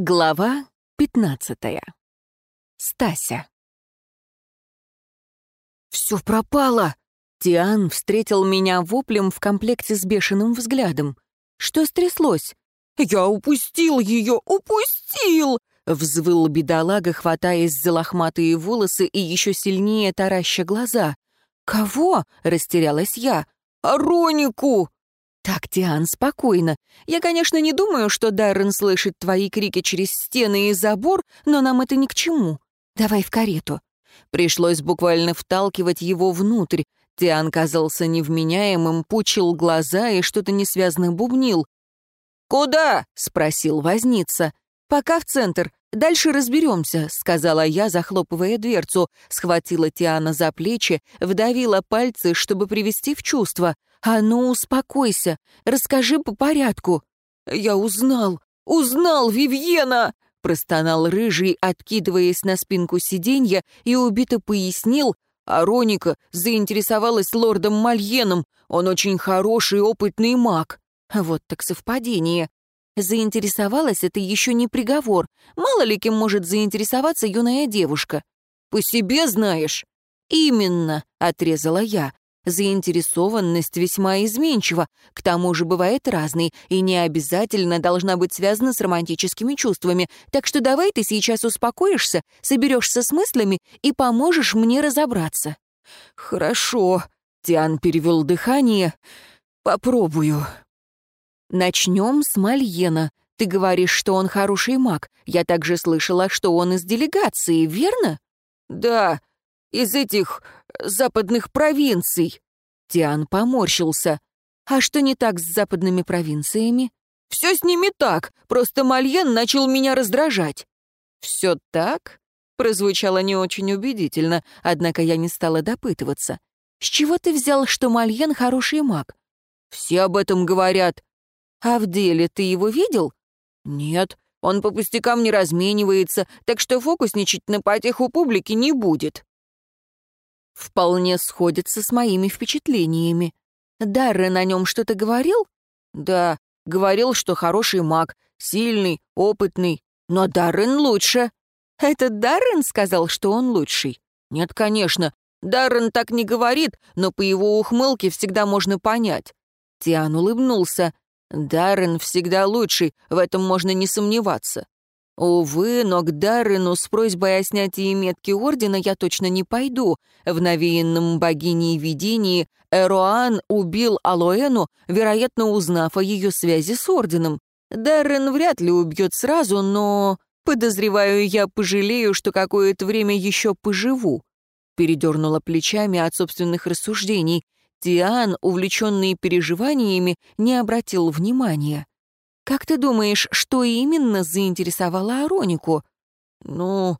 Глава 15. Стася. «Все пропало!» Тиан встретил меня воплем в комплекте с бешеным взглядом. «Что стряслось?» «Я упустил ее! Упустил!» Взвыл бедолага, хватаясь за лохматые волосы и еще сильнее тараща глаза. «Кого?» — растерялась я. «Аронику!» «Так, Тиан, спокойно. Я, конечно, не думаю, что Даррен слышит твои крики через стены и забор, но нам это ни к чему. Давай в карету». Пришлось буквально вталкивать его внутрь. Тиан казался невменяемым, пучил глаза и что-то несвязно бубнил. «Куда?» — спросил возница. «Пока в центр. Дальше разберемся», — сказала я, захлопывая дверцу, схватила Тиана за плечи, вдавила пальцы, чтобы привести в чувство. «А ну, успокойся, расскажи по порядку». «Я узнал, узнал, Вивьена!» — простонал Рыжий, откидываясь на спинку сиденья, и убито пояснил, а Роника заинтересовалась лордом Мальеном, он очень хороший опытный маг. Вот так совпадение. Заинтересовалась — это еще не приговор. Мало ли кем может заинтересоваться юная девушка. «По себе знаешь?» «Именно», — отрезала я. Заинтересованность весьма изменчива, к тому же бывает разной, и не обязательно должна быть связана с романтическими чувствами. Так что давай ты сейчас успокоишься, соберешься с мыслями и поможешь мне разобраться. «Хорошо», — Тиан перевел дыхание. «Попробую». «Начнем с Мальена. Ты говоришь, что он хороший маг. Я также слышала, что он из делегации, верно?» «Да, из этих западных провинций». Тиан поморщился. «А что не так с западными провинциями?» «Все с ними так, просто Мальен начал меня раздражать». «Все так?» Прозвучало не очень убедительно, однако я не стала допытываться. «С чего ты взял, что Мальен хороший маг?» «Все об этом говорят». «А в деле ты его видел?» «Нет, он по пустякам не разменивается, так что фокусничать на потеху публики не будет» вполне сходится с моими впечатлениями. Даррен о нем что-то говорил? Да, говорил, что хороший маг, сильный, опытный. Но Даррен лучше. Это Даррен сказал, что он лучший? Нет, конечно. Даррен так не говорит, но по его ухмылке всегда можно понять. Тиан улыбнулся. Даррен всегда лучший, в этом можно не сомневаться. Увы, но к Даррену с просьбой о снятии метки ордена я точно не пойду. В навеянном богиней видении Эроан убил Алоэну, вероятно, узнав о ее связи с орденом. Даррен вряд ли убьет сразу, но... Подозреваю, я пожалею, что какое-то время еще поживу. Передернула плечами от собственных рассуждений. Тиан, увлеченный переживаниями, не обратил внимания. Как ты думаешь, что именно заинтересовало Аронику? Ну,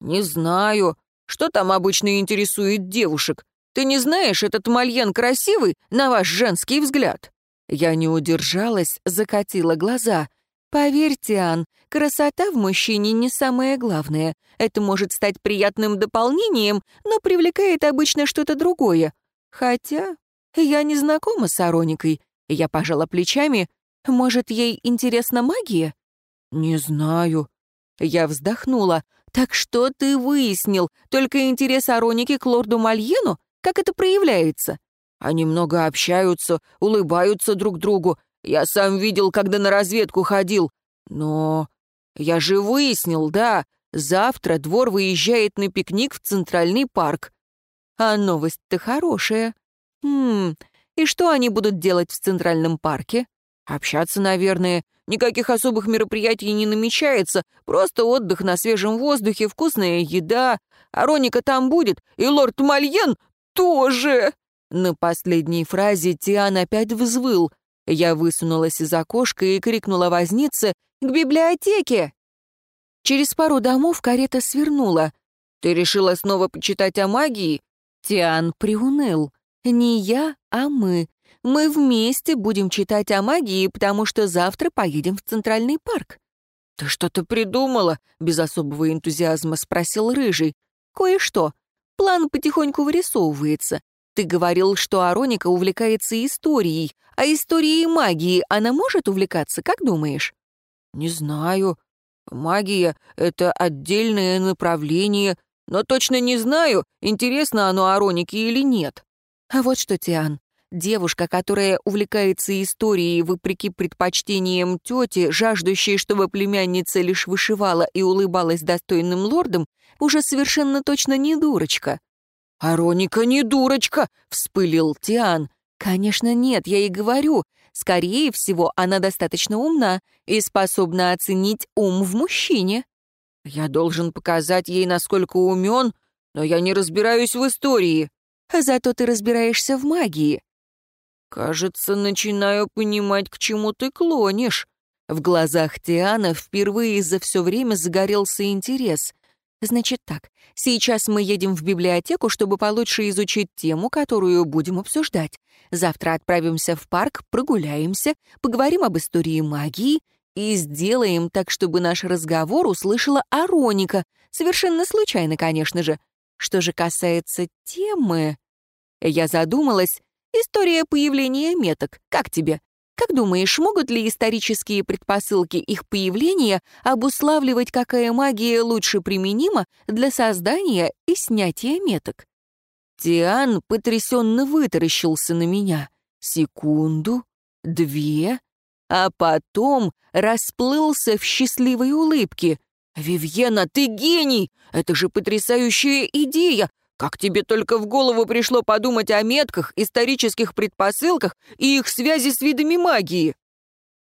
не знаю. Что там обычно интересует девушек? Ты не знаешь, этот мальен красивый, на ваш женский взгляд?» Я не удержалась, закатила глаза. «Поверьте, Ан, красота в мужчине не самое главное. Это может стать приятным дополнением, но привлекает обычно что-то другое. Хотя я не знакома с Ароникой». Я пожала плечами, может, ей интересна магия? Не знаю. Я вздохнула. Так что ты выяснил? Только интерес Ароники к лорду Мальену? Как это проявляется? Они много общаются, улыбаются друг другу. Я сам видел, когда на разведку ходил. Но я же выяснил, да, завтра двор выезжает на пикник в Центральный парк. А новость-то хорошая. Хм, и что они будут делать в Центральном парке? Общаться, наверное. Никаких особых мероприятий не намечается. Просто отдых на свежем воздухе, вкусная еда. Ароника там будет, и лорд Мальен тоже. На последней фразе Тиан опять взвыл. Я высунулась из окошка и крикнула вознице «К библиотеке!». Через пару домов карета свернула. «Ты решила снова почитать о магии?» Тиан приуныл. «Не я, а мы. Мы вместе будем читать о магии, потому что завтра поедем в Центральный парк». «Ты что-то придумала?» — без особого энтузиазма спросил Рыжий. «Кое-что. План потихоньку вырисовывается. Ты говорил, что Ароника увлекается историей, а историей магии она может увлекаться, как думаешь?» «Не знаю. Магия — это отдельное направление, но точно не знаю, интересно оно Аронике или нет. А вот что, Тиан, девушка, которая увлекается историей вопреки предпочтениям тети, жаждущей, чтобы племянница лишь вышивала и улыбалась достойным лордам, уже совершенно точно не дурочка. «Ароника не дурочка!» — вспылил Тиан. «Конечно нет, я и говорю. Скорее всего, она достаточно умна и способна оценить ум в мужчине». «Я должен показать ей, насколько умен, но я не разбираюсь в истории». «Зато ты разбираешься в магии». «Кажется, начинаю понимать, к чему ты клонишь». В глазах Тиана впервые за все время загорелся интерес. Значит так, сейчас мы едем в библиотеку, чтобы получше изучить тему, которую будем обсуждать. Завтра отправимся в парк, прогуляемся, поговорим об истории магии и сделаем так, чтобы наш разговор услышала Ароника. Совершенно случайно, конечно же. Что же касается темы... Я задумалась. История появления меток. Как тебе? Как думаешь, могут ли исторические предпосылки их появления обуславливать, какая магия лучше применима для создания и снятия меток? Тиан потрясенно вытаращился на меня. Секунду, две, а потом расплылся в счастливой улыбке. «Вивьена, ты гений! Это же потрясающая идея! Как тебе только в голову пришло подумать о метках, исторических предпосылках и их связи с видами магии?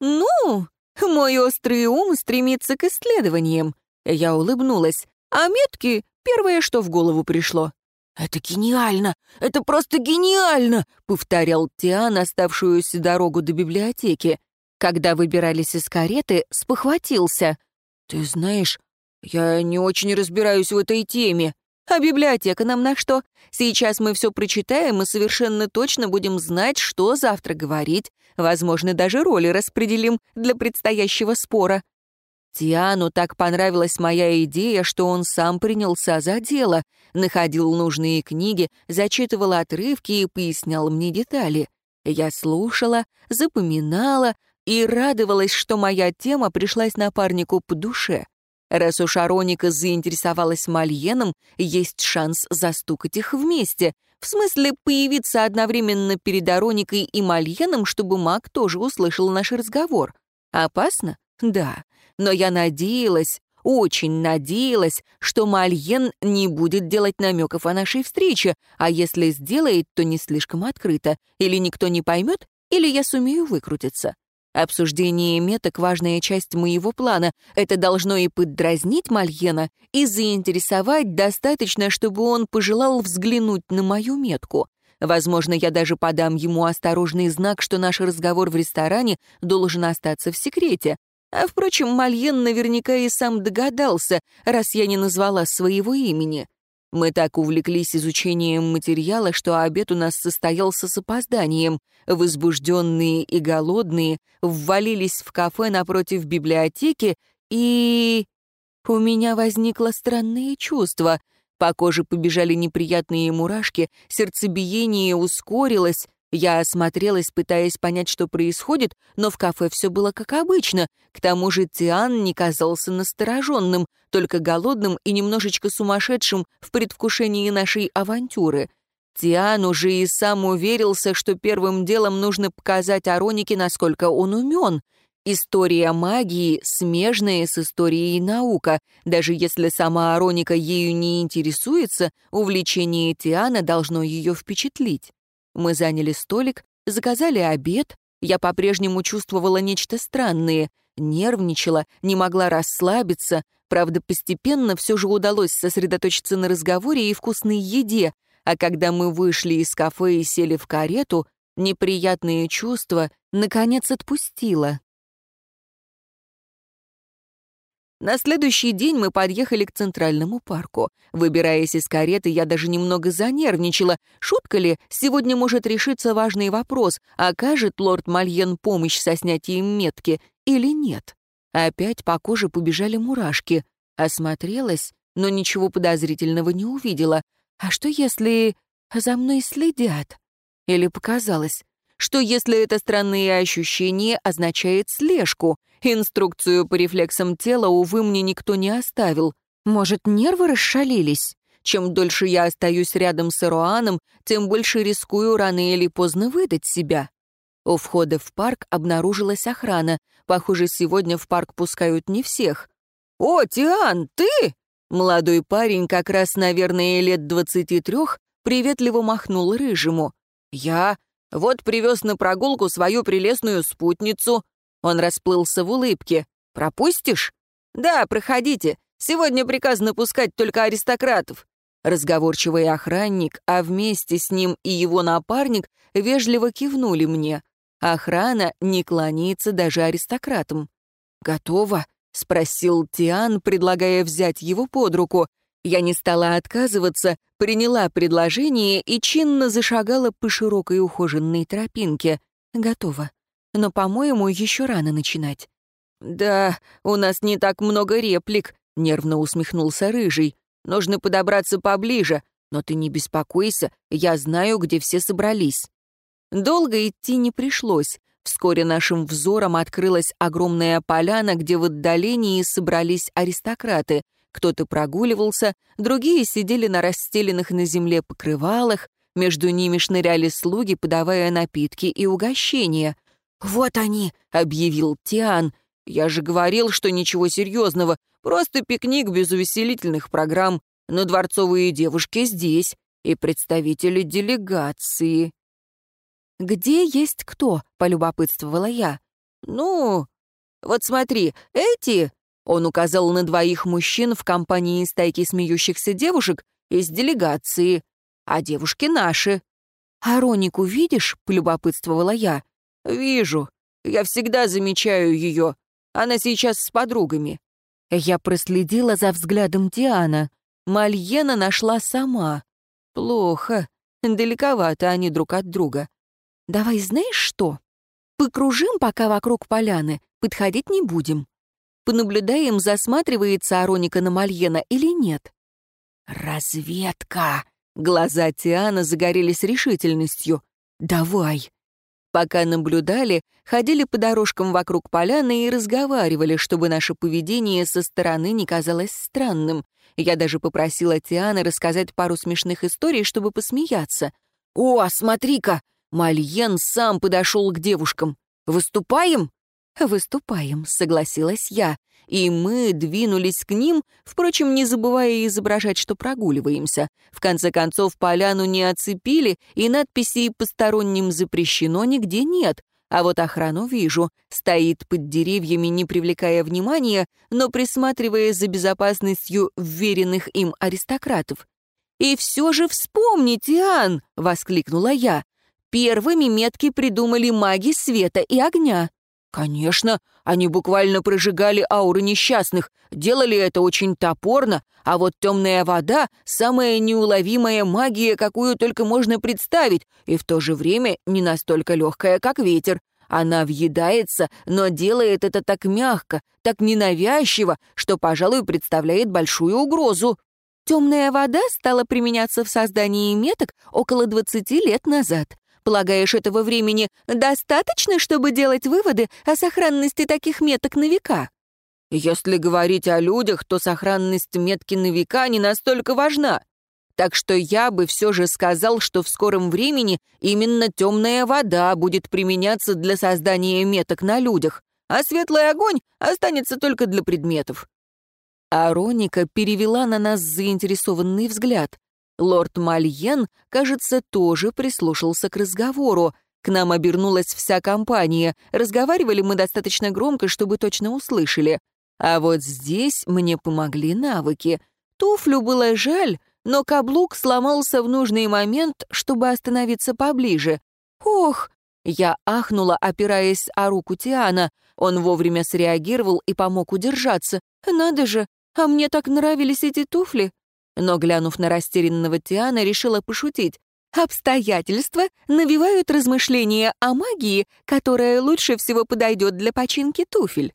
Ну, мой острый ум стремится к исследованиям. Я улыбнулась. А метки — первое, что в голову пришло. «Это гениально! Это просто гениально!» — повторял Тиан оставшуюся дорогу до библиотеки. Когда выбирались из кареты, спохватился. «Ты знаешь, я не очень разбираюсь в этой теме. А библиотека нам на что? Сейчас мы все прочитаем и совершенно точно будем знать, что завтра говорить. Возможно, даже роли распределим для предстоящего спора. Тиану так понравилась моя идея, что он сам принялся за дело, находил нужные книги, зачитывал отрывки и пояснял мне детали. Я слушала, запоминала и радовалась, что моя тема пришлась напарнику по душе. Раз уж Ароника заинтересовалась Мальеном, есть шанс застукать их вместе. В смысле, появиться одновременно перед Ароникой и Мальеном, чтобы маг тоже услышал наш разговор. Опасно? Да. Но я надеялась, очень надеялась, что Мальен не будет делать намеков о нашей встрече, а если сделает, то не слишком открыто. Или никто не поймет, или я сумею выкрутиться. Обсуждение меток — важная часть моего плана. Это должно и поддразнить Мальена, и заинтересовать достаточно, чтобы он пожелал взглянуть на мою метку. Возможно, я даже подам ему осторожный знак, что наш разговор в ресторане должен остаться в секрете. А, впрочем, Мальен наверняка и сам догадался, раз я не назвала своего имени. Мы так увлеклись изучением материала, что обед у нас состоялся с опозданием. Возбужденные и голодные ввалились в кафе напротив библиотеки, и... У меня возникло странное чувство. По коже побежали неприятные мурашки, сердцебиение ускорилось, я осмотрелась, пытаясь понять, что происходит, но в кафе все было как обычно. К тому же Тиан не казался настороженным, только голодным и немножечко сумасшедшим в предвкушении нашей авантюры. Тиан уже и сам уверился, что первым делом нужно показать Аронике, насколько он умен. История магии смежная с историей наука. Даже если сама Ароника ею не интересуется, увлечение Тиана должно ее впечатлить. Мы заняли столик, заказали обед. Я по-прежнему чувствовала нечто странное, нервничала, не могла расслабиться. Правда, постепенно все же удалось сосредоточиться на разговоре и вкусной еде. А когда мы вышли из кафе и сели в карету, неприятные чувства наконец отпустило. На следующий день мы подъехали к Центральному парку. Выбираясь из кареты, я даже немного занервничала. Шутка ли, сегодня может решиться важный вопрос, окажет лорд Мальен помощь со снятием метки или нет. Опять по коже побежали мурашки. Осмотрелась, но ничего подозрительного не увидела. А что если за мной следят? Или показалось? Что если это странные ощущения, означает слежку. Инструкцию по рефлексам тела, увы, мне никто не оставил. Может, нервы расшалились? Чем дольше я остаюсь рядом с Эруаном, тем больше рискую рано или поздно выдать себя. У входа в парк обнаружилась охрана. Похоже, сегодня в парк пускают не всех. «О, Тиан, ты?» Молодой парень, как раз, наверное, лет двадцати трех, приветливо махнул рыжему. «Я вот привез на прогулку свою прелестную спутницу». Он расплылся в улыбке. «Пропустишь?» «Да, проходите. Сегодня приказано пускать только аристократов. Разговорчивый охранник, а вместе с ним и его напарник вежливо кивнули мне. Охрана не кланяется даже аристократам. «Готово?» — спросил Тиан, предлагая взять его под руку. Я не стала отказываться, приняла предложение и чинно зашагала по широкой ухоженной тропинке. «Готово. Но, по-моему, еще рано начинать». «Да, у нас не так много реплик», — нервно усмехнулся Рыжий. Нужно подобраться поближе, но ты не беспокойся, я знаю, где все собрались». Долго идти не пришлось. Вскоре нашим взором открылась огромная поляна, где в отдалении собрались аристократы. Кто-то прогуливался, другие сидели на расстеленных на земле покрывалах, между ними шныряли слуги, подавая напитки и угощения. «Вот они!» — объявил Тиан. «Я же говорил, что ничего серьезного. Просто пикник без увеселительных программ, но дворцовые девушки здесь и представители делегации. «Где есть кто?» — полюбопытствовала я. «Ну, вот смотри, эти...» — он указал на двоих мужчин в компании стайки смеющихся девушек из делегации, а девушки наши. «А Ронику видишь?» — полюбопытствовала я. «Вижу. Я всегда замечаю ее. Она сейчас с подругами. Я проследила за взглядом Диана. Мальена нашла сама. Плохо. Далековато они друг от друга. Давай знаешь что? Покружим пока вокруг поляны, подходить не будем. Понаблюдаем, засматривается Ароника на Мальена или нет. «Разведка!» Глаза Тиана загорелись решительностью. «Давай!» Пока наблюдали, ходили по дорожкам вокруг поляны и разговаривали, чтобы наше поведение со стороны не казалось странным. Я даже попросила Тианы рассказать пару смешных историй, чтобы посмеяться. «О, смотри-ка!» Мальен сам подошел к девушкам. «Выступаем?» «Выступаем», — согласилась я и мы двинулись к ним, впрочем, не забывая изображать, что прогуливаемся. В конце концов, поляну не оцепили, и надписи «Посторонним запрещено» нигде нет, а вот охрану вижу. Стоит под деревьями, не привлекая внимания, но присматривая за безопасностью вверенных им аристократов. «И все же вспомните, Ан!» — воскликнула я. «Первыми метки придумали маги света и огня». Конечно, они буквально прожигали ауры несчастных, делали это очень топорно, а вот темная вода — самая неуловимая магия, какую только можно представить, и в то же время не настолько легкая, как ветер. Она въедается, но делает это так мягко, так ненавязчиво, что, пожалуй, представляет большую угрозу. Темная вода стала применяться в создании меток около 20 лет назад. Полагаешь, этого времени достаточно, чтобы делать выводы о сохранности таких меток на века? Если говорить о людях, то сохранность метки на века не настолько важна. Так что я бы все же сказал, что в скором времени именно темная вода будет применяться для создания меток на людях, а светлый огонь останется только для предметов. Ароника перевела на нас заинтересованный взгляд. Лорд Мальен, кажется, тоже прислушался к разговору. К нам обернулась вся компания. Разговаривали мы достаточно громко, чтобы точно услышали. А вот здесь мне помогли навыки. Туфлю было жаль, но каблук сломался в нужный момент, чтобы остановиться поближе. «Ох!» Я ахнула, опираясь о руку Тиана. Он вовремя среагировал и помог удержаться. «Надо же! А мне так нравились эти туфли!» Но, глянув на растерянного Тиана, решила пошутить. «Обстоятельства навевают размышления о магии, которая лучше всего подойдет для починки туфель».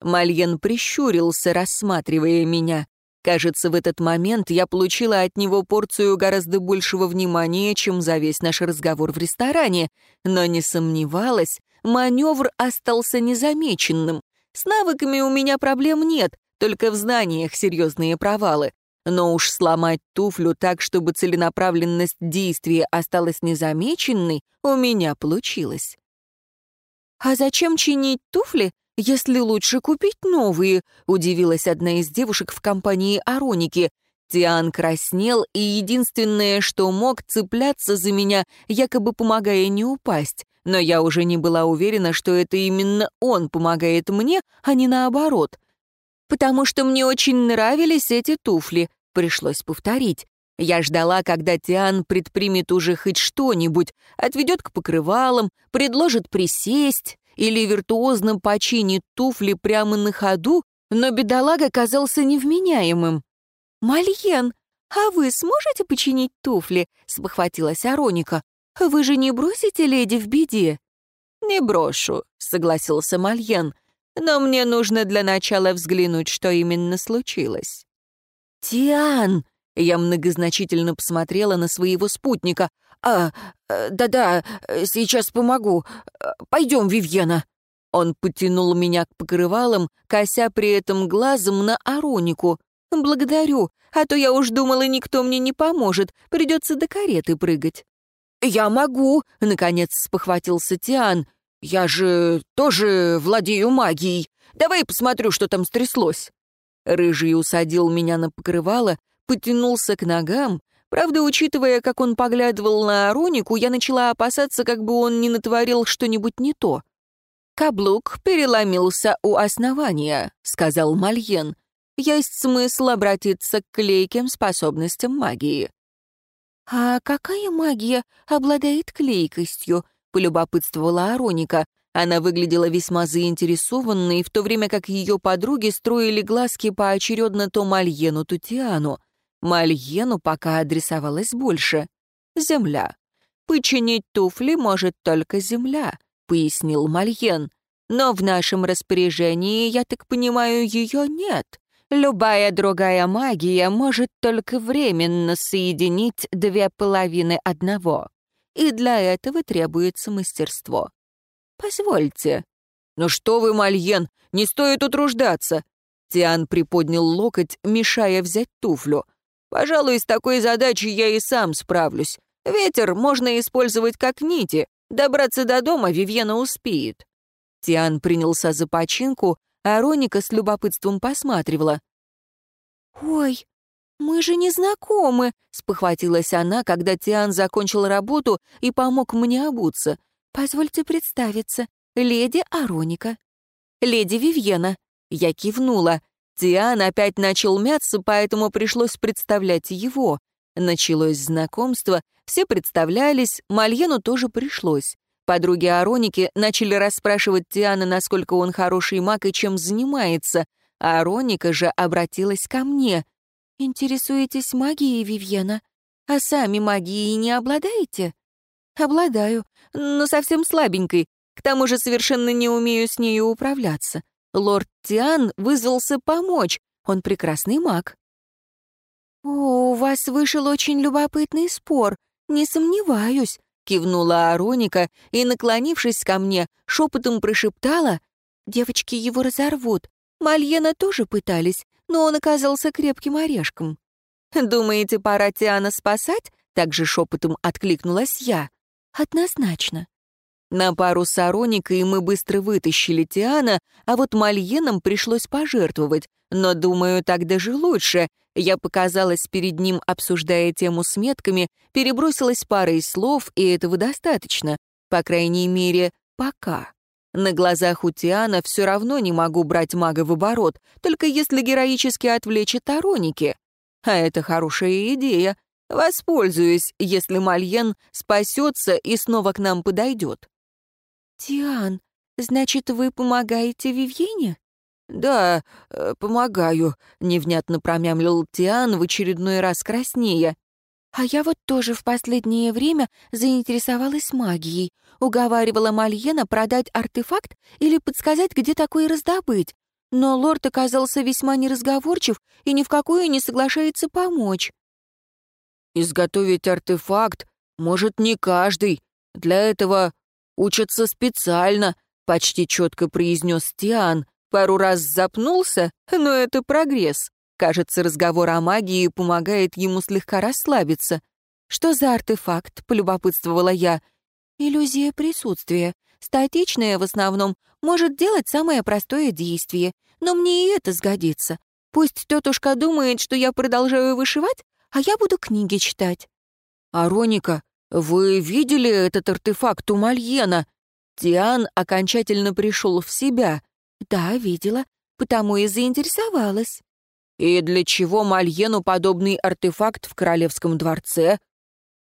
Мальен прищурился, рассматривая меня. Кажется, в этот момент я получила от него порцию гораздо большего внимания, чем за весь наш разговор в ресторане, но не сомневалась, маневр остался незамеченным. С навыками у меня проблем нет, только в знаниях серьезные провалы. Но уж сломать туфлю так, чтобы целенаправленность действия осталась незамеченной, у меня получилось. «А зачем чинить туфли, если лучше купить новые?» — удивилась одна из девушек в компании Ароники. Тиан краснел, и единственное, что мог, цепляться за меня, якобы помогая не упасть. Но я уже не была уверена, что это именно он помогает мне, а не наоборот. «Потому что мне очень нравились эти туфли», — пришлось повторить. Я ждала, когда Тиан предпримет уже хоть что-нибудь, отведет к покрывалам, предложит присесть или виртуозно починит туфли прямо на ходу, но бедолага казался невменяемым. «Мальен, а вы сможете починить туфли?» — спохватилась Ароника. «Вы же не бросите леди в беде?» «Не брошу», — согласился Мальен. «Но мне нужно для начала взглянуть, что именно случилось». «Тиан!» — я многозначительно посмотрела на своего спутника. «А, э, да-да, сейчас помогу. Пойдем, Вивьена». Он потянул меня к покрывалам, кося при этом глазом на Аронику. «Благодарю, а то я уж думала, никто мне не поможет, придется до кареты прыгать». «Я могу», — наконец спохватился Тиан. «Я же тоже владею магией. Давай посмотрю, что там стряслось». Рыжий усадил меня на покрывало, потянулся к ногам. Правда, учитывая, как он поглядывал на Аронику, я начала опасаться, как бы он не натворил что-нибудь не то. «Каблук переломился у основания», — сказал Мальен. «Есть смысл обратиться к клейким способностям магии». «А какая магия обладает клейкостью?» — полюбопытствовала Ароника. Она выглядела весьма заинтересованной, в то время как ее подруги строили глазки поочередно то Мальену, то Тиану. Мальену пока адресовалась больше. «Земля. Починить туфли может только земля», — пояснил Мальен. «Но в нашем распоряжении, я так понимаю, ее нет. Любая другая магия может только временно соединить две половины одного. И для этого требуется мастерство. Позвольте. Ну что вы, Мальен, не стоит утруждаться. Тиан приподнял локоть, мешая взять туфлю. Пожалуй, с такой задачей я и сам справлюсь. Ветер можно использовать как нити. Добраться до дома Вивьена успеет. Тиан принялся за починку, а Роника с любопытством посматривала. «Ой, мы же не знакомы», — спохватилась она, когда Тиан закончил работу и помог мне обуться. «Позвольте представиться, леди Ароника». «Леди Вивьена». Я кивнула. Тиан опять начал мяться, поэтому пришлось представлять его. Началось знакомство, все представлялись, Мальену тоже пришлось. Подруги Ароники начали расспрашивать Тиана, насколько он хороший маг и чем занимается, а Ароника же обратилась ко мне. «Интересуетесь магией, Вивьена? А сами магией не обладаете?» «Обладаю, но совсем слабенькой. К тому же совершенно не умею с нею управляться. Лорд Тиан вызвался помочь. Он прекрасный маг». «О, у вас вышел очень любопытный спор. Не сомневаюсь кивнула Ароника и, наклонившись ко мне, шепотом прошептала, «Девочки его разорвут. Мальена тоже пытались, но он оказался крепким орешком». «Думаете, пора Тиана спасать?» — также шепотом откликнулась я. «Однозначно. На пару с Ароникой мы быстро вытащили Тиана, а вот Мальеном пришлось пожертвовать. Но, думаю, так даже лучше. Я показалась перед ним, обсуждая тему с метками, перебросилась парой слов, и этого достаточно. По крайней мере, пока. На глазах у Тиана все равно не могу брать мага в оборот, только если героически отвлечь от Ароники. А это хорошая идея. Воспользуюсь, если Мальен спасется и снова к нам подойдет. «Тиан, значит, вы помогаете Вивьене?» «Да, э, помогаю», — невнятно промямлил Тиан в очередной раз краснея. «А я вот тоже в последнее время заинтересовалась магией, уговаривала Мальена продать артефакт или подсказать, где такой раздобыть. но лорд оказался весьма неразговорчив и ни в какую не соглашается помочь. Изготовить артефакт может не каждый. Для этого учатся специально, почти четко произнес Тиан. Пару раз запнулся, но это прогресс. Кажется, разговор о магии помогает ему слегка расслабиться. «Что за артефакт?» — полюбопытствовала я. «Иллюзия присутствия. Статичная в основном, может делать самое простое действие. Но мне и это сгодится. Пусть тетушка думает, что я продолжаю вышивать, а я буду книги читать». «Ароника, вы видели этот артефакт у Мальена?» Тиан окончательно пришел в себя. «Да, видела, потому и заинтересовалась». «И для чего Мальену подобный артефакт в королевском дворце?»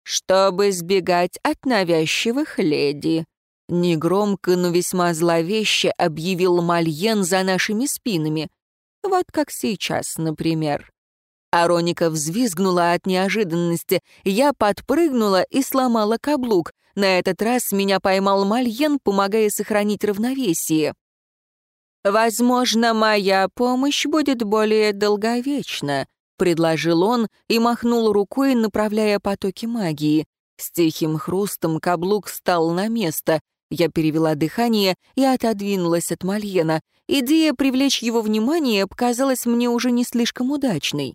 «Чтобы сбегать от навязчивых леди», — негромко, но весьма зловеще объявил Мальен за нашими спинами. «Вот как сейчас, например». Ароника взвизгнула от неожиданности. Я подпрыгнула и сломала каблук. На этот раз меня поймал Мальен, помогая сохранить равновесие. «Возможно, моя помощь будет более долговечна», — предложил он и махнул рукой, направляя потоки магии. С тихим хрустом каблук стал на место. Я перевела дыхание и отодвинулась от Мальена. Идея привлечь его внимание показалась мне уже не слишком удачной.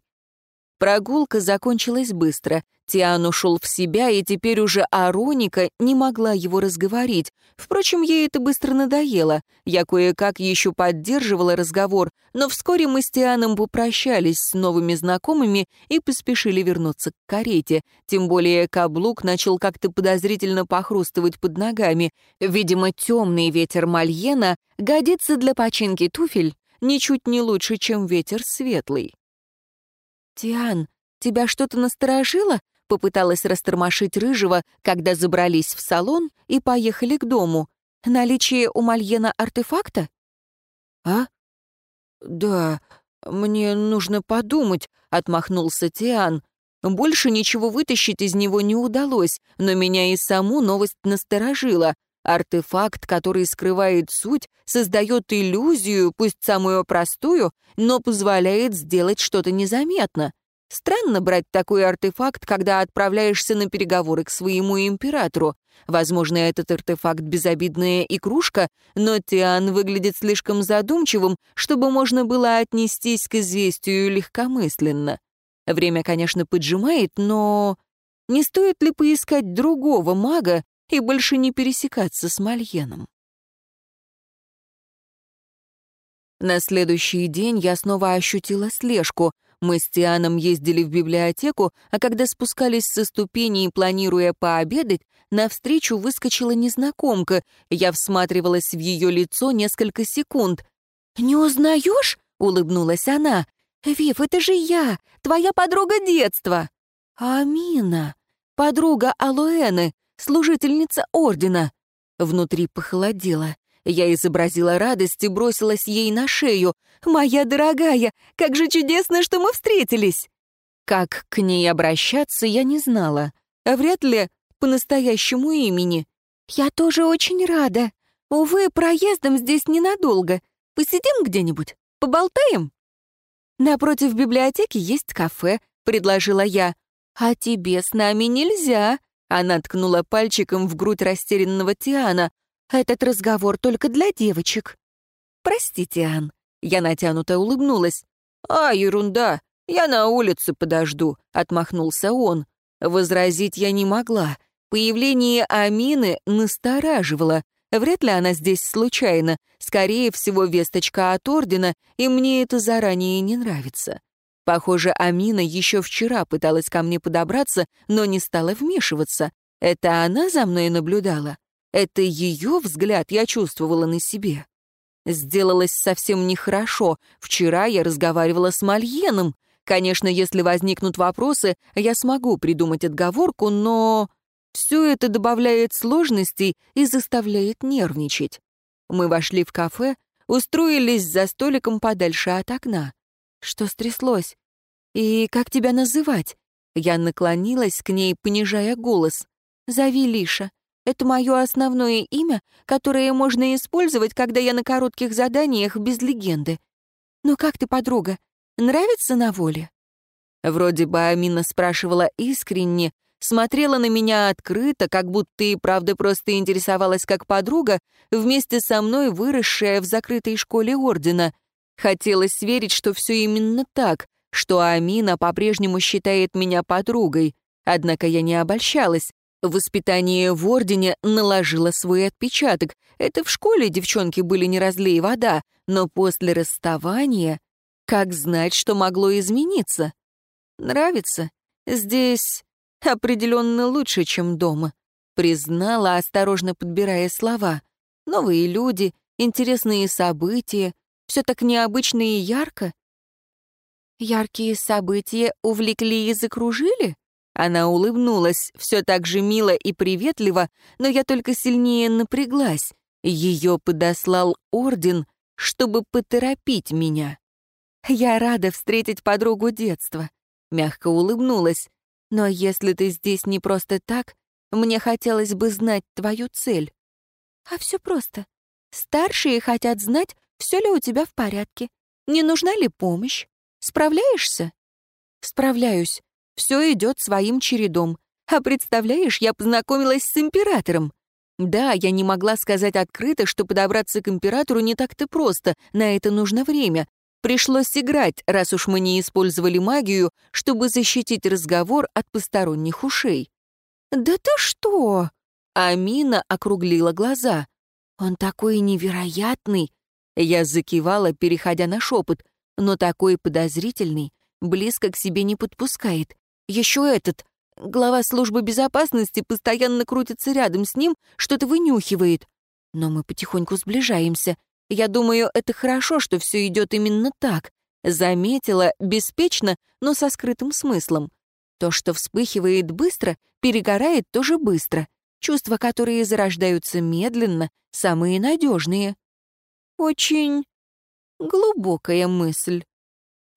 Прогулка закончилась быстро. Тиан ушел в себя, и теперь уже Ароника не могла его разговорить. Впрочем, ей это быстро надоело. Я кое-как еще поддерживала разговор, но вскоре мы с Тианом попрощались с новыми знакомыми и поспешили вернуться к карете. Тем более каблук начал как-то подозрительно похрустывать под ногами. Видимо, темный ветер Мальена годится для починки туфель ничуть не лучше, чем ветер светлый. «Тиан, тебя что-то насторожило?» — попыталась растормошить Рыжего, когда забрались в салон и поехали к дому. «Наличие у Мальена артефакта?» «А? Да, мне нужно подумать», — отмахнулся Тиан. Больше ничего вытащить из него не удалось, но меня и саму новость насторожила. Артефакт, который скрывает суть, создает иллюзию, пусть самую простую, но позволяет сделать что-то незаметно. Странно брать такой артефакт, когда отправляешься на переговоры к своему императору. Возможно, этот артефакт — безобидная игрушка, но Тиан выглядит слишком задумчивым, чтобы можно было отнестись к известию легкомысленно. Время, конечно, поджимает, но... Не стоит ли поискать другого мага, и больше не пересекаться с Мальеном. На следующий день я снова ощутила слежку. Мы с Тианом ездили в библиотеку, а когда спускались со ступеней, планируя пообедать, навстречу выскочила незнакомка. Я всматривалась в ее лицо несколько секунд. «Не узнаешь?» — улыбнулась она. «Вив, это же я, твоя подруга детства!» «Амина, подруга Алоэны, служительница ордена. Внутри похолодело. Я изобразила радость и бросилась ей на шею. «Моя дорогая, как же чудесно, что мы встретились!» Как к ней обращаться, я не знала. А вряд ли по настоящему имени. «Я тоже очень рада. Увы, проездом здесь ненадолго. Посидим где-нибудь? Поболтаем?» «Напротив библиотеки есть кафе», — предложила я. «А тебе с нами нельзя», она ткнула пальчиком в грудь растерянного Тиана. «Этот разговор только для девочек». «Прости, Тиан». Я натянуто улыбнулась. «А, ерунда. Я на улице подожду», — отмахнулся он. Возразить я не могла. Появление Амины настораживало. Вряд ли она здесь случайно. Скорее всего, весточка от Ордена, и мне это заранее не нравится. Похоже, Амина еще вчера пыталась ко мне подобраться, но не стала вмешиваться. Это она за мной наблюдала? Это ее взгляд я чувствовала на себе. Сделалось совсем нехорошо. Вчера я разговаривала с Мальеном. Конечно, если возникнут вопросы, я смогу придумать отговорку, но... Все это добавляет сложностей и заставляет нервничать. Мы вошли в кафе, устроились за столиком подальше от окна. Что стряслось? И как тебя называть? Я наклонилась к ней, понижая голос. Зови Лиша. Это мое основное имя, которое можно использовать, когда я на коротких заданиях без легенды. Но как ты, подруга, нравится на воле?» Вроде бы Амина спрашивала искренне, смотрела на меня открыто, как будто и правда просто интересовалась как подруга, вместе со мной выросшая в закрытой школе Ордена. Хотелось верить, что все именно так, что Амина по-прежнему считает меня подругой. Однако я не обольщалась. Воспитание в Ордене наложило свой отпечаток. Это в школе девчонки были не разлей вода, но после расставания... Как знать, что могло измениться? Нравится? Здесь определенно лучше, чем дома. Признала, осторожно подбирая слова. Новые люди, интересные события. Все так необычно и ярко. Яркие события увлекли и закружили? Она улыбнулась, все так же мило и приветливо, но я только сильнее напряглась. Ее подослал орден, чтобы поторопить меня. Я рада встретить подругу детства. Мягко улыбнулась. Но если ты здесь не просто так, мне хотелось бы знать твою цель. А все просто. Старшие хотят знать, все ли у тебя в порядке, не нужна ли помощь. Справляешься? Справляюсь. Все идет своим чередом. А представляешь, я познакомилась с императором. Да, я не могла сказать открыто, что подобраться к императору не так-то просто, на это нужно время. Пришлось играть, раз уж мы не использовали магию, чтобы защитить разговор от посторонних ушей. «Да ты что?» Амина округлила глаза. «Он такой невероятный!» Я закивала, переходя на шепот, но такой подозрительный, близко к себе не подпускает. Еще этот, глава службы безопасности, постоянно крутится рядом с ним, что-то вынюхивает. Но мы потихоньку сближаемся. Я думаю, это хорошо, что все идет именно так. Заметила, беспечно, но со скрытым смыслом. То, что вспыхивает быстро, перегорает тоже быстро. Чувства, которые зарождаются медленно, самые надежные. Очень глубокая мысль.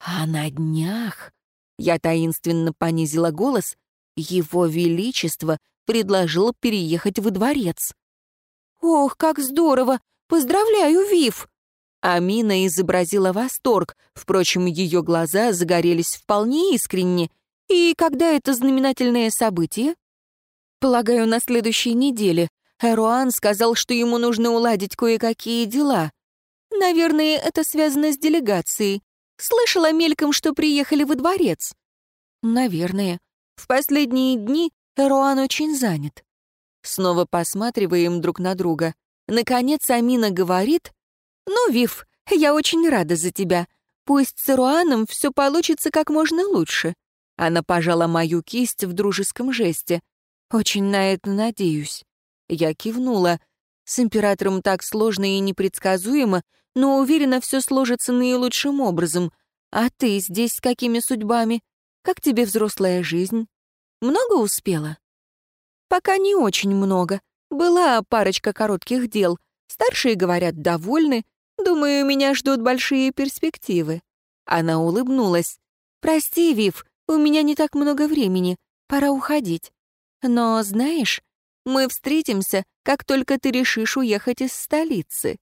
А на днях я таинственно понизила голос. Его Величество предложил переехать во дворец. «Ох, как здорово! Поздравляю, Вив!» Амина изобразила восторг, впрочем, ее глаза загорелись вполне искренне. «И когда это знаменательное событие?» «Полагаю, на следующей неделе. Эруан сказал, что ему нужно уладить кое-какие дела. Наверное, это связано с делегацией. Слышала мельком, что приехали во дворец. Наверное. В последние дни Эруан очень занят. Снова посматриваем друг на друга. Наконец Амина говорит, «Ну, Вив, я очень рада за тебя. Пусть с Эруаном все получится как можно лучше». Она пожала мою кисть в дружеском жесте. «Очень на это надеюсь». Я кивнула. С императором так сложно и непредсказуемо, но уверена, все сложится наилучшим образом. А ты здесь с какими судьбами? Как тебе взрослая жизнь? Много успела? Пока не очень много. Была парочка коротких дел. Старшие говорят, довольны. Думаю, меня ждут большие перспективы. Она улыбнулась. «Прости, Вив, у меня не так много времени. Пора уходить. Но, знаешь, мы встретимся, как только ты решишь уехать из столицы».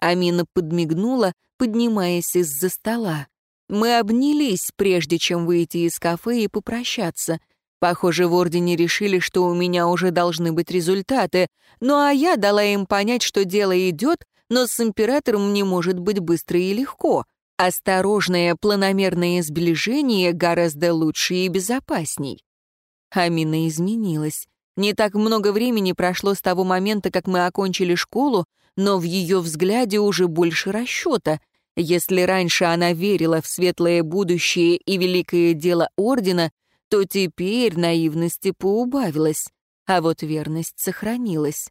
Амина подмигнула, поднимаясь из-за стола. Мы обнялись, прежде чем выйти из кафе и попрощаться. Похоже, в Ордене решили, что у меня уже должны быть результаты, ну а я дала им понять, что дело идет, но с императором не может быть быстро и легко. Осторожное планомерное сближение гораздо лучше и безопасней. Амина изменилась. Не так много времени прошло с того момента, как мы окончили школу, но в ее взгляде уже больше расчета. Если раньше она верила в светлое будущее и великое дело Ордена, то теперь наивности поубавилась, а вот верность сохранилась.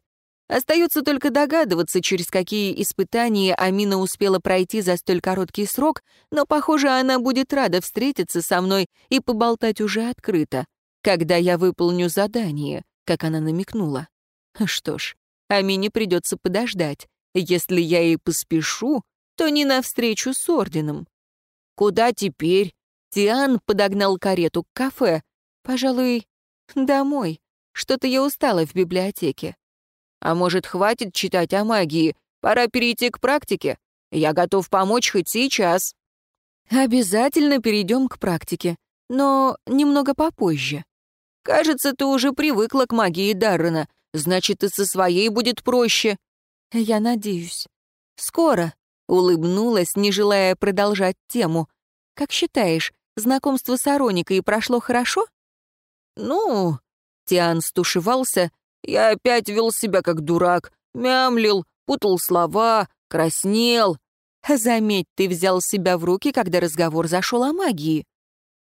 Остается только догадываться, через какие испытания Амина успела пройти за столь короткий срок, но, похоже, она будет рада встретиться со мной и поболтать уже открыто, когда я выполню задание, как она намекнула. Что ж, Амине придется подождать. Если я и поспешу, то не навстречу с орденом. Куда теперь? Тиан подогнал карету к кафе. Пожалуй, домой. Что-то я устала в библиотеке. А может, хватит читать о магии? Пора перейти к практике. Я готов помочь хоть сейчас». «Обязательно перейдем к практике, но немного попозже. Кажется, ты уже привыкла к магии Даррена, значит, и со своей будет проще». «Я надеюсь. Скоро», — улыбнулась, не желая продолжать тему. «Как считаешь, знакомство с Ароникой прошло хорошо?» «Ну...» — Тиан стушевался. «Я опять вел себя как дурак, мямлил, путал слова, краснел». «Заметь, ты взял себя в руки, когда разговор зашел о магии».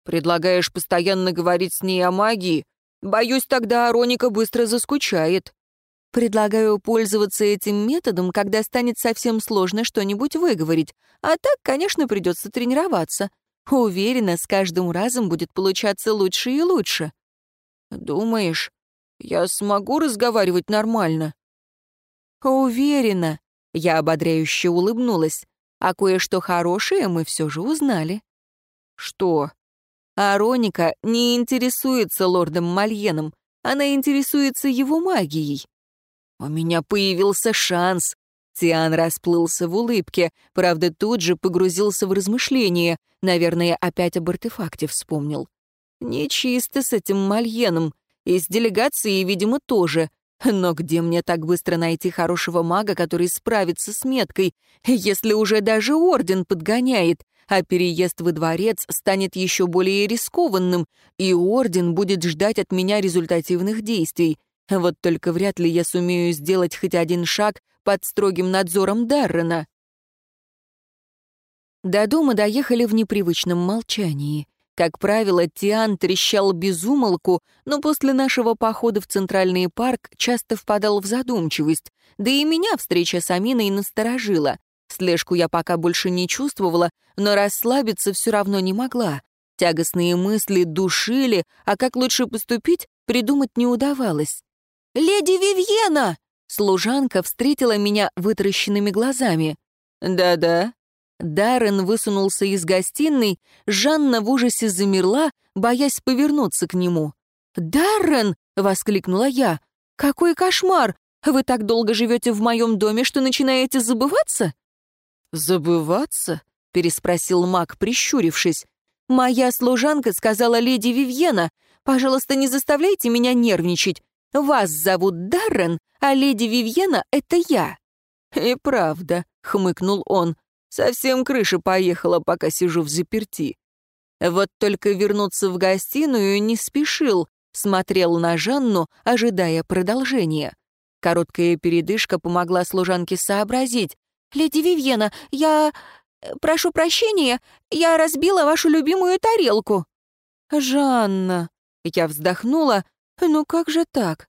«Предлагаешь постоянно говорить с ней о магии? Боюсь, тогда Ароника быстро заскучает». Предлагаю пользоваться этим методом, когда станет совсем сложно что-нибудь выговорить. А так, конечно, придется тренироваться. Уверена, с каждым разом будет получаться лучше и лучше. Думаешь, я смогу разговаривать нормально? Уверена. Я ободряюще улыбнулась. А кое-что хорошее мы все же узнали. Что? Ароника не интересуется лордом Мальеном. Она интересуется его магией. «У меня появился шанс!» Тиан расплылся в улыбке, правда, тут же погрузился в размышления, наверное, опять об артефакте вспомнил. Нечисто с этим Мальеном, и с делегацией, видимо, тоже. Но где мне так быстро найти хорошего мага, который справится с меткой, если уже даже орден подгоняет, а переезд во дворец станет еще более рискованным, и орден будет ждать от меня результативных действий. Вот только вряд ли я сумею сделать хоть один шаг под строгим надзором Даррена. До дома доехали в непривычном молчании. Как правило, Тиан трещал безумолку, но после нашего похода в Центральный парк часто впадал в задумчивость, да и меня встреча с Аминой насторожила. Слежку я пока больше не чувствовала, но расслабиться все равно не могла. Тягостные мысли душили, а как лучше поступить, придумать не удавалось. «Леди Вивьена!» Служанка встретила меня вытаращенными глазами. «Да-да». Даррен высунулся из гостиной, Жанна в ужасе замерла, боясь повернуться к нему. «Даррен!» — воскликнула я. «Какой кошмар! Вы так долго живете в моем доме, что начинаете забываться?» «Забываться?» — переспросил маг, прищурившись. «Моя служанка сказала леди Вивьена, пожалуйста, не заставляйте меня нервничать. Вас зовут Даррен, а леди Вивьена — это я». «И правда», — хмыкнул он, — «совсем крыша поехала, пока сижу в заперти». Вот только вернуться в гостиную не спешил, смотрел на Жанну, ожидая продолжения. Короткая передышка помогла служанке сообразить. «Леди Вивьена, я... Э, прошу прощения, я разбила вашу любимую тарелку». «Жанна...» Я вздохнула, «Ну как же так?»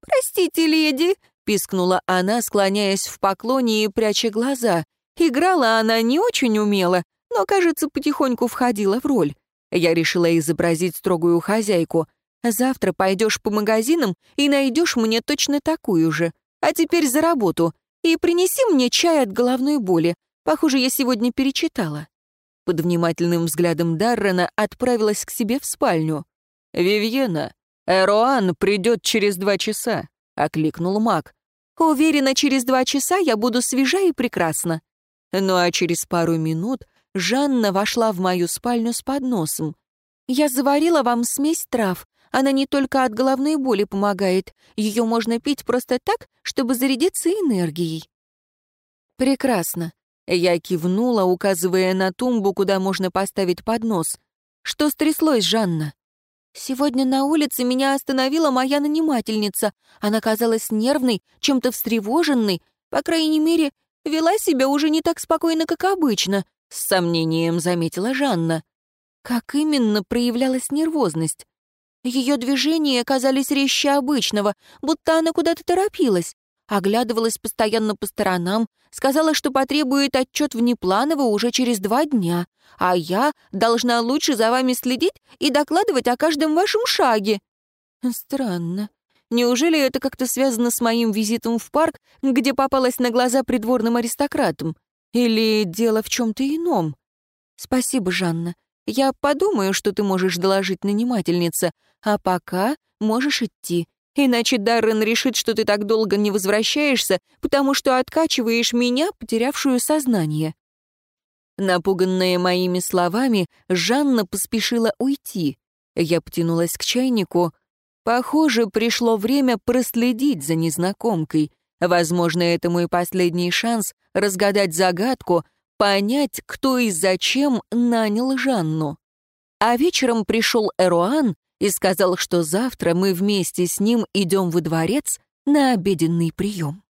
«Простите, леди», — пискнула она, склоняясь в поклоне и пряча глаза. Играла она не очень умело, но, кажется, потихоньку входила в роль. Я решила изобразить строгую хозяйку. «Завтра пойдешь по магазинам и найдешь мне точно такую же. А теперь за работу. И принеси мне чай от головной боли. Похоже, я сегодня перечитала». Под внимательным взглядом Даррена отправилась к себе в спальню. «Вивьена, «Эроан придет через два часа», — окликнул маг. «Уверена, через два часа я буду свежа и прекрасна». Ну а через пару минут Жанна вошла в мою спальню с подносом. «Я заварила вам смесь трав. Она не только от головной боли помогает. Ее можно пить просто так, чтобы зарядиться энергией». «Прекрасно». Я кивнула, указывая на тумбу, куда можно поставить поднос. «Что стряслось, Жанна?» Сегодня на улице меня остановила моя нанимательница. Она казалась нервной, чем-то встревоженной, по крайней мере, вела себя уже не так спокойно, как обычно, с сомнением заметила Жанна. Как именно проявлялась нервозность? Ее движения казались резче обычного, будто она куда-то торопилась оглядывалась постоянно по сторонам, сказала, что потребует отчет внепланово уже через два дня, а я должна лучше за вами следить и докладывать о каждом вашем шаге. Странно. Неужели это как-то связано с моим визитом в парк, где попалась на глаза придворным аристократам? Или дело в чем-то ином? Спасибо, Жанна. Я подумаю, что ты можешь доложить нанимательнице, а пока можешь идти. иначе Даррен решит, что ты так долго не возвращаешься, потому что откачиваешь меня, потерявшую сознание». Напуганная моими словами, Жанна поспешила уйти. Я потянулась к чайнику. Похоже, пришло время проследить за незнакомкой. Возможно, это мой последний шанс разгадать загадку, понять, кто и зачем нанял Жанну. А вечером пришел Эруан и сказал, что завтра мы вместе с ним идем во дворец на обеденный прием.